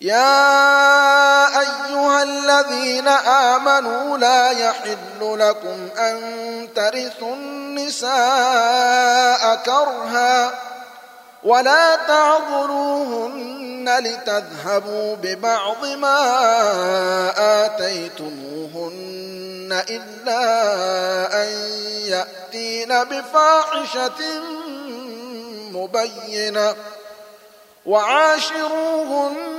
يا أيها الذين آمنوا لا يحل لكم أن ترثوا النساء كرها ولا تعضلوهن لتذهبوا ببعض ما آتيتموهن إلا أن يأتين بفاحشة مبينة وعاشروهن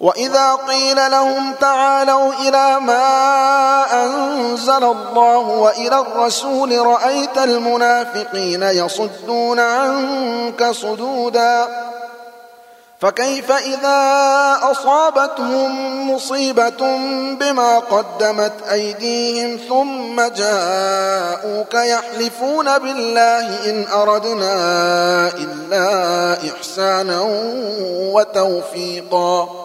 وإذا قيل لهم تعالوا إلى ما أنزل الله وإلى الرسول رأيت المنافقين يصدون عنك صدودا فكيف إذا أصابتهم مصيبة بما قدمت أيديهم ثم جاءوك يحلفون بالله إن أردنا إلا إحسانا وتوفيقا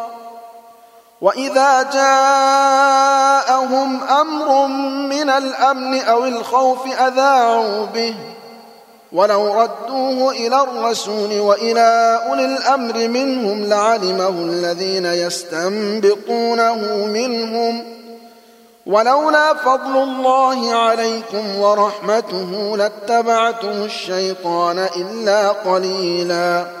وإذا جاءهم أمر من الأمن أو الخوف أذاعوا به. ولو ردوه إلى الرسول وإلى أولي الأمر منهم لعلمه الذين يستنبطونه منهم ۖ. ولولا فضل الله عليكم ورحمته لاتبعتم الشيطان إلا قليلا.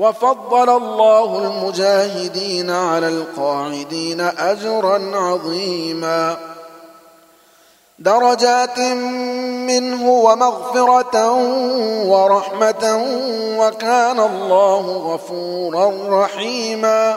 وفضل الله المجاهدين على القاعدين أجرا عظيما. درجات منه ومغفرة ورحمة وكان الله غفورا رحيما.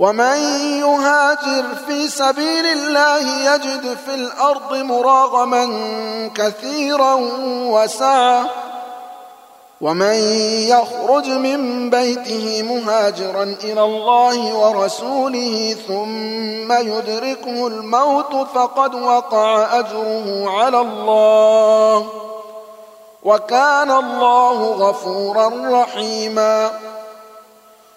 ومن يهاجر في سبيل الله يجد في الأرض مراغما كثيرا وسعة ومن يخرج من بيته مهاجرا إلى الله ورسوله ثم يدركه الموت فقد وقع أجره على الله. وكان الله غفورا رحيما.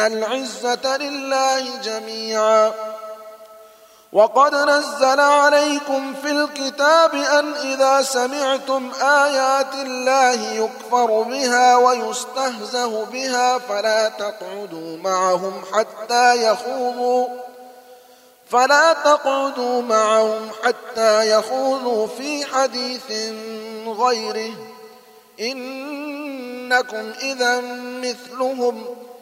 العزة لله جميعا. وقد نزل عليكم في الكتاب أن إذا سمعتم آيات الله يكفر بها ويستهزه بها فلا تقعدوا معهم حتى يخوضوا فلا تقعدوا معهم حتى يخوضوا في حديث غيره. إنكم إذا مثلهم.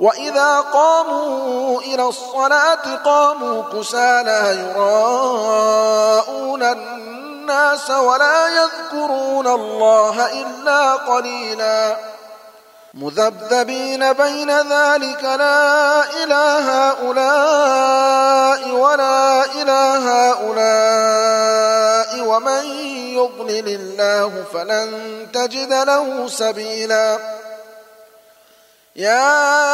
وإذا قاموا إلى الصلاة قاموا كسالى يراءون الناس ولا يذكرون الله إلا قليلا. مذبذبين بين ذلك لا إله هؤلاء ولا إله هؤلاء ومن يضلل الله فلن تجد له سبيلا. يا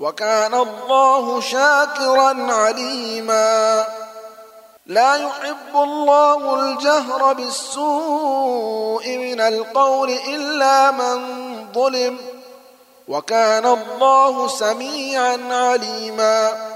وكان الله شاكرا عليما. لا يحب الله الجهر بالسوء من القول إلا من ظلم. وكان الله سميعا عليما.